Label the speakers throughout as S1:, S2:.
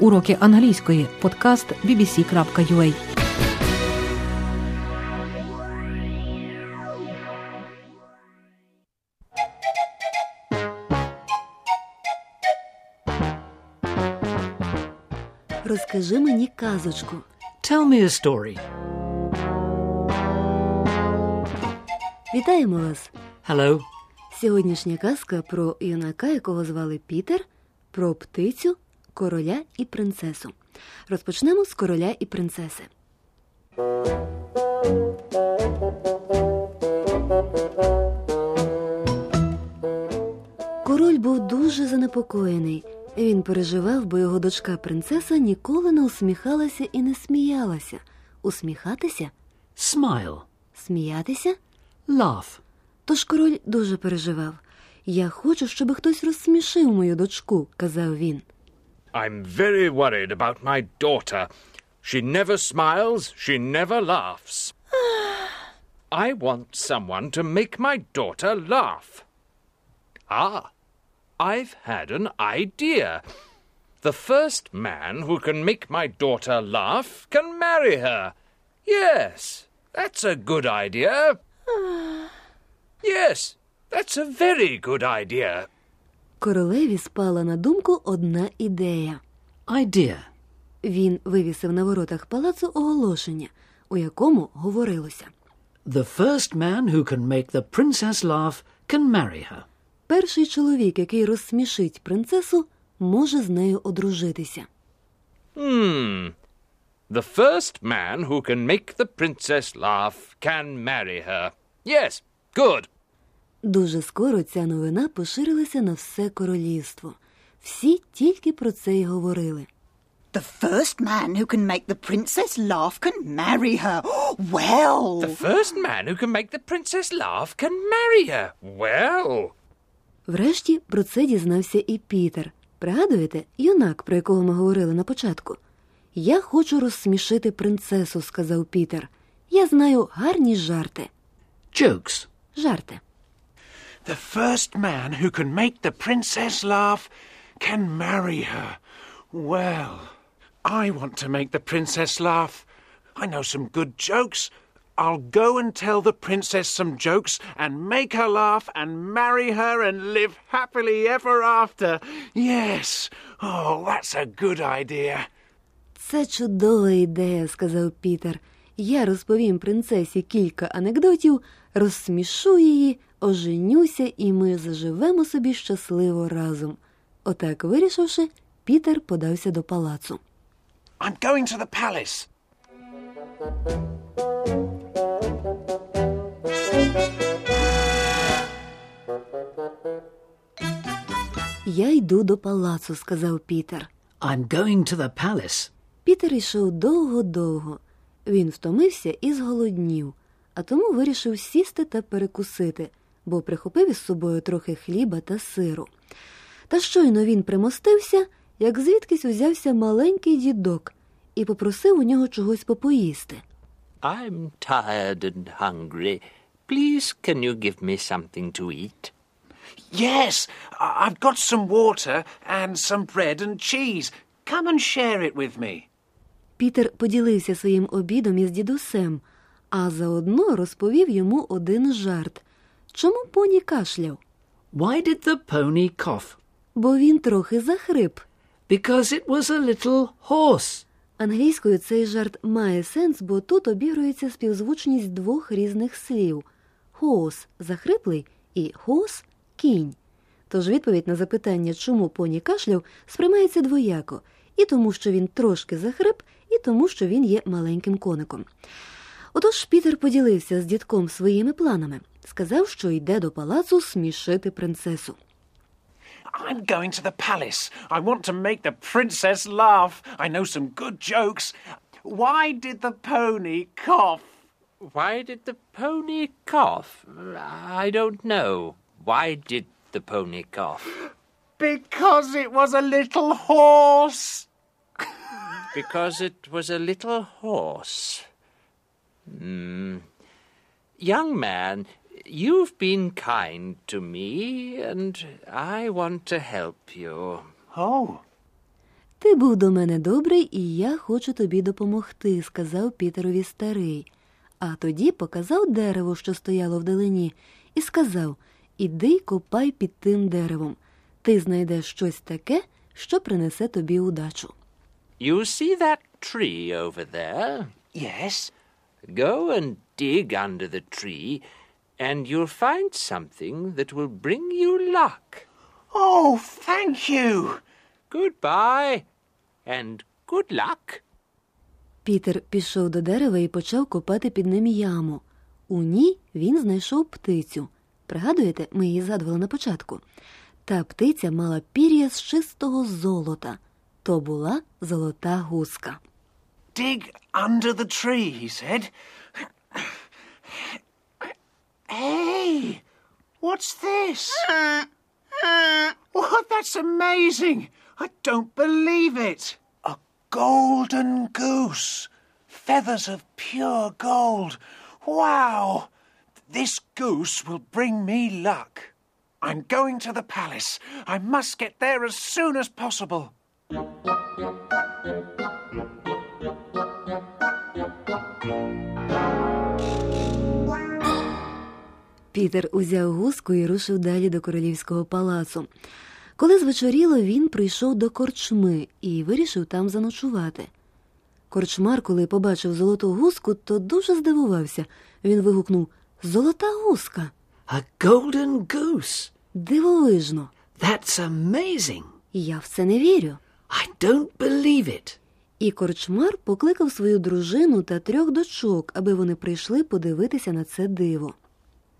S1: Уроки англійської. Подкаст bbc.ua
S2: Розкажи мені казочку.
S3: Tell me a story.
S2: Вітаємо вас!
S3: Hello.
S2: Сьогоднішня казка про юнака, якого звали Пітер, про птицю, короля і принцесу. Розпочнемо з короля і принцеси. Король був дуже занепокоєний. Він переживав, бо його дочка принцеса ніколи не усміхалася і не сміялася. Усміхатися?
S3: Smile.
S2: Сміятися?
S3: Laugh.
S2: Тож король дуже переживав. Я хочу, щоб хтось розсмішив мою дочку, казав він.
S4: I'm very worried about my daughter. She never smiles, she never laughs. I want someone to make my daughter laugh. Ah, I've had an idea. The first man who can make my daughter laugh can marry her. Yes, that's a good idea. yes, that's a very good idea.
S2: Королеві спала на думку одна ідея.
S3: Idea.
S2: Він вивісив на воротах палацу оголошення, у якому говорилося.
S3: The first man who can make the princess laugh can marry her.
S2: Перший чоловік, який розсмішить принцесу, може з нею одружитися.
S4: Hmm. The first man who can make the princess laugh can marry her. Yes, good.
S2: Дуже скоро ця новина поширилася на все королівство. Всі тільки про це й говорили.
S5: The first man who can make the princess laugh can marry her. Well,
S4: The first man who can make the princess laugh can marry her. Well,
S2: Врешті про це дізнався і Пітер. Пригадуєте, юнак, про якого ми говорили на початку? Я хочу розсмішити принцесу, сказав Пітер. Я знаю гарні жарти.
S3: Jokes.
S2: Жарти.
S6: The first man who can make the princess laugh can marry her. Well, I want to make the princess laugh. I know some good jokes. I'll go and tell the princess some jokes and make her laugh and marry her and live happily ever after. Yes. Oh, that's a good idea.
S2: Це чудова ідея, сказав Пітер. Я розповім принцесі кілька анекдотів, розсмішу її, оженюся, і ми заживемо собі щасливо разом. Отак вирішивши, Пітер подався до палацу.
S6: I'm going to the palace.
S2: Я йду до палацу, сказав Пітер.
S3: I'm going to the palace.
S2: Пітер йшов довго-довго. Він втомився і зголоднів, а тому вирішив сісти та перекусити, бо прихопив із собою трохи хліба та сиру. Та щойно він примостився, як звідкись узявся маленький дідок і попросив у нього чогось попоїсти.
S7: I'm tired and hungry. Please, can you give me something to eat?
S6: Yes, I've got some water and some bread and cheese. Come and share it with me.
S2: Пітер поділився своїм обідом із дідусем, а заодно розповів йому один жарт. Чому поні кашляв?
S3: Why did the pony cough?
S2: Бо він трохи захрип.
S3: Because it was a little hoarse.
S2: Англійською цей жарт має сенс, бо тут обігрується співзвучність двох різних слів: хоос захриплий і хос кінь. Тож відповідь на запитання, чому поні кашляв, сприймається двояко, і тому, що він трошки захрип, і тому, що він є маленьким коником. Отож Пітер поділився з дідком своїми планами, сказав, що йде до палацу смішити принцесу.
S6: I'm going to the palace. I want to make the princess laugh. I know some good jokes. Why did the pony cough?
S7: Why did the pony cough? I don't know. Why did the pony cough?
S6: Because it was a little horse.
S7: Because it was a little horse. Hmm. Young man, you've been kind to me, and I want to help you.
S6: Oh,
S2: Ти був до мене добрий, і я хочу тобі допомогти, сказав Пітерові старий. А тоді показав дерево, що стояло вдалині, і сказав Іди й копай під тим деревом. Ти знайдеш щось таке, що принесе тобі удачу.
S7: You see that tree over there?
S6: Yes?
S7: Go and dig under the tree, and you'll find something that will bring you luck.
S6: Oh, thank you.
S7: Goodbye, and good luck.
S2: Пітер пішов до дерева і почав копати під ним яму. У ній він знайшов птицю. Пригадуєте, ми її згадували на початку. Та птиця мала пір'я з чистого золота. То була золота гуска.
S6: Dig under the tree, he said. Hey, what's this? What? Oh, that's amazing. I don't believe it. A golden goose. Feathers of pure gold. Wow. This goose will bring me luck. I'm going to the palace. I must get there as soon as possible.
S2: Пітер узяв гуску і рушив далі до королівського палацу. Коли звечоріло, він прийшов до корчми і вирішив там заночувати. Корчмар, коли побачив золоту гуску, то дуже здивувався. Він вигукнув Золота гуска.
S3: A golden goose.
S2: Дивовижно.
S3: That's amazing.
S2: Я в це не вірю.
S3: I don't believe it.
S2: І корчмар покликав свою дружину та трьох дочок, аби вони прийшли подивитися на це диво.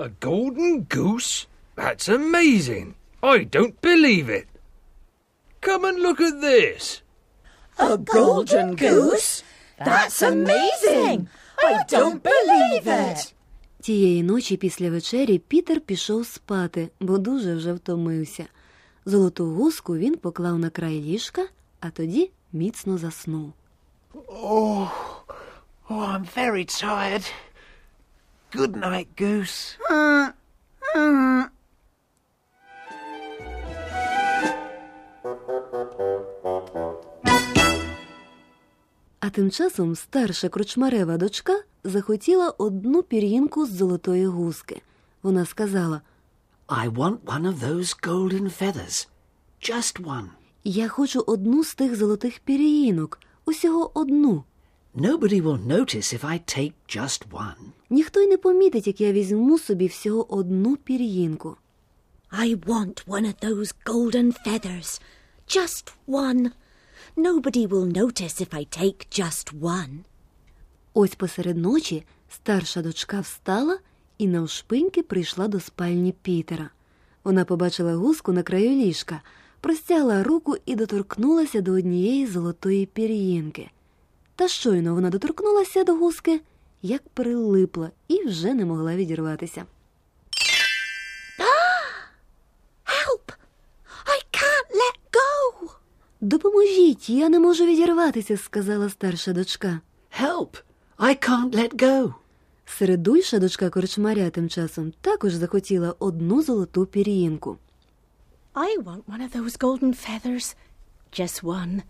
S4: A golden goose? That's amazing. I don't believe it. Come and look at this.
S8: A golden goose? That's amazing! I don't believe it!
S2: Тієї ночі після вечері Пітер пішов спати, бо дуже вже втомився. Золоту гуску він поклав на край ліжка, а тоді міцно заснув.
S6: Oh, oh, I'm very tired. Good night, goose.
S2: А тим часом старша кручмарева дочка захотіла одну пір'їнку з золотої гуски. Вона сказала:
S3: I want one of those golden feathers. Just one.
S2: Я хочу одну з тих золотих пір'їнок, усього одну.
S3: Nobody will notice if I take just one.
S2: Ніхто й не помітить, як я візьму собі всього одну пір'їнку.
S8: I want one of those golden feathers. Just one. Nobody will notice if I take just one.
S2: Ось посеред ночі старша дочка встала і навшпиньки прийшла до спальні Пітера. Вона побачила гуску на краю ліжка, простягла руку і доторкнулася до однієї золотої пір'їнки. Та щойно вона доторкнулася до гуски, як прилипла і вже не могла відірватися.
S8: Help! I can't let go!
S2: Допоможіть, я не можу відірватися, сказала старша дочка.
S3: Help! I can't let go.
S2: Середульша дочка корчмаря тим часом також захотіла одну золоту пір'їнку.
S8: I want one of those golden feathers. Just one.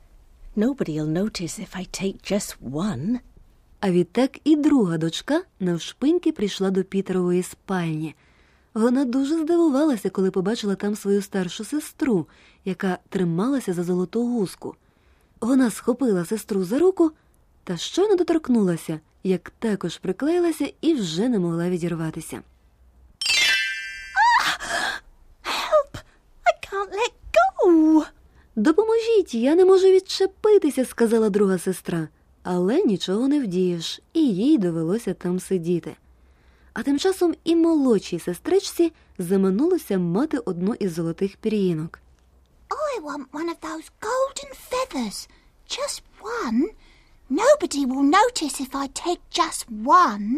S8: Nobody'll notice if I take just one.
S2: А відтак і друга дочка навшпиньки прийшла до Пітерової спальні. Вона дуже здивувалася, коли побачила там свою старшу сестру, яка трималася за золоту гуску. Вона схопила сестру за руку та щойно доторкнулася, як також приклеїлася і вже не могла відірватися.
S8: Help! I can't let go!
S2: Допоможіть, я не можу відчепитися, сказала друга сестра, але нічого не вдієш, і їй довелося там сидіти. А тим часом і молодшій сестричці заманулося мати одну із золотих пір'їнок.
S5: I want one of those golden feathers. Just one. Nobody will notice if I take just one.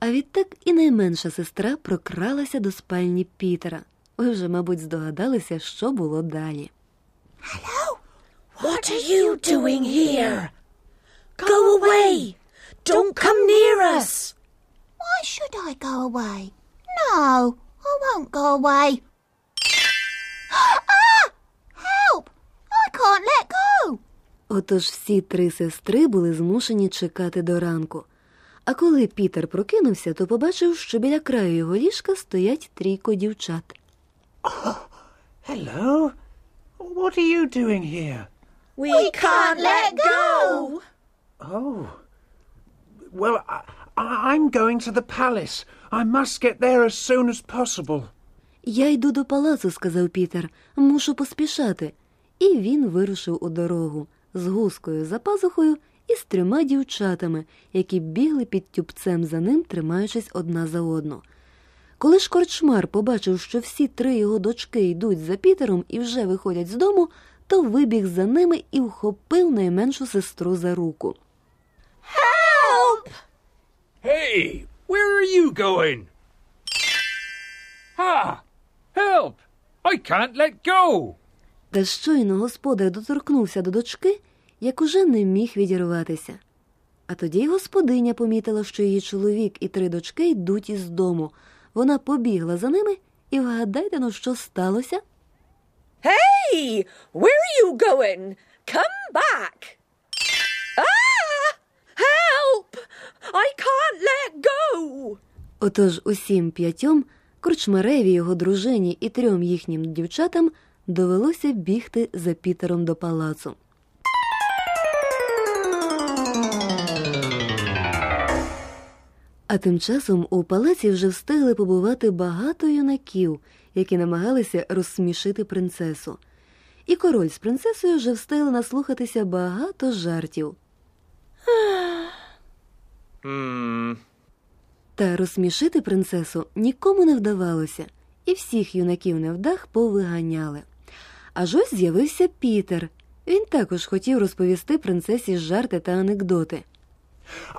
S2: А відтак і найменша сестра прокралася до спальні Пітера. Ви вже, мабуть, здогадалися, що було далі.
S8: What are you doing here? Go away! Don't come near us!
S5: Why should I go away? No, I won't go away. ah! Help! I can't let go.
S2: Отож всі три сестри були змушені чекати до ранку. А коли Пітер прокинувся, то побачив, що біля краю його ліжка стоять трійко дівчат.
S6: Hello. What are you doing here?
S8: We, can't let go!
S6: Oh. Well, I, I- I'm going to the palace. I must get there as soon as possible.
S2: Я йду до палацу, сказав Пітер, мушу поспішати. І він вирушив у дорогу з гускою за пазухою і з трьома дівчатами, які бігли під тюбцем за ним, тримаючись одна за одну. Коли ж корчмар побачив, що всі три його дочки йдуть за Пітером і вже виходять з дому, то вибіг за ними і вхопив найменшу сестру за руку.
S4: Hey, where are you going? Ah, help! I can't let go!
S2: Та щойно господар доторкнувся до дочки, як уже не міг відірватися. А тоді господиня помітила, що її чоловік і три дочки йдуть із дому. Вона побігла за ними, і вгадайте, ну що сталося?
S9: Hey, where are you going? Come back. Ah! Help! I can't let go.
S2: Отож усім п'ятьом, корчмареві, його дружині і трьом їхнім дівчатам довелося бігти за Пітером до палацу. А тим часом у палаці вже встигли побувати багато юнаків, які намагалися розсмішити принцесу. І король з принцесою вже встигли наслухатися багато жартів. Та розсмішити принцесу нікому не вдавалося, і всіх юнаків невдах повиганяли. Аж ось з'явився Пітер. Він також хотів розповісти принцесі жарти та анекдоти.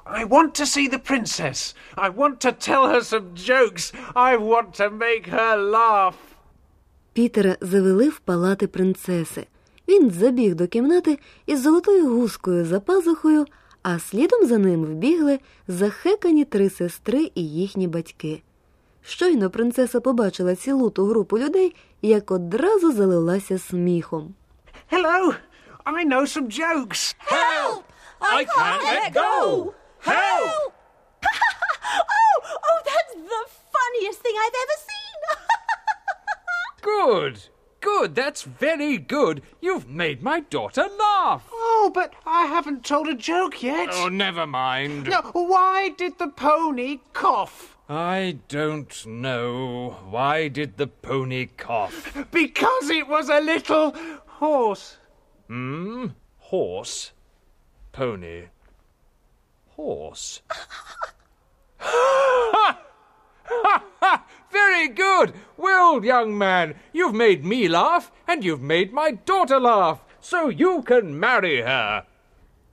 S6: I want to see the princess. I want to tell her some jokes. I want to make her laugh.
S2: Пітера завели в палати принцеси. Він забіг до кімнати із золотою гускою за пазухою, а слідом за ним вбігли захекані три сестри і їхні батьки. Щойно принцеса побачила цілу ту групу людей, як одразу залилася сміхом.
S6: Hello. I know some jokes.
S4: Help! I, can't, let go! Help!
S8: Oh, oh, that's the funniest thing I've ever seen.
S4: Good! Good, that's very good. You've made my daughter laugh.
S6: Oh, but I haven't told a joke yet.
S4: Oh, never mind.
S6: Now, why did the pony cough?
S4: I don't know. Why did the pony cough?
S6: Because it was a little horse.
S4: Hmm? Horse? Pony? Horse? Very good! Well, young man, you've made me laugh, and you've made my daughter laugh, so you can marry her.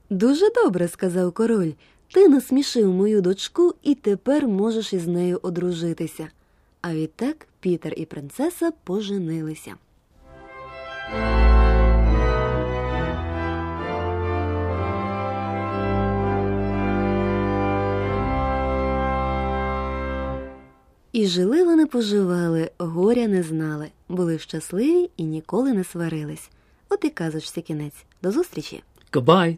S2: Дуже добре, сказав король. Ти насмішив мою дочку і тепер можеш із нею одружитися. А відтак Пітер і принцеса поженилися. І жили вони поживали, горя не знали, були щасливі і ніколи не сварились. От і казочці кінець. До зустрічі!
S3: Goodbye.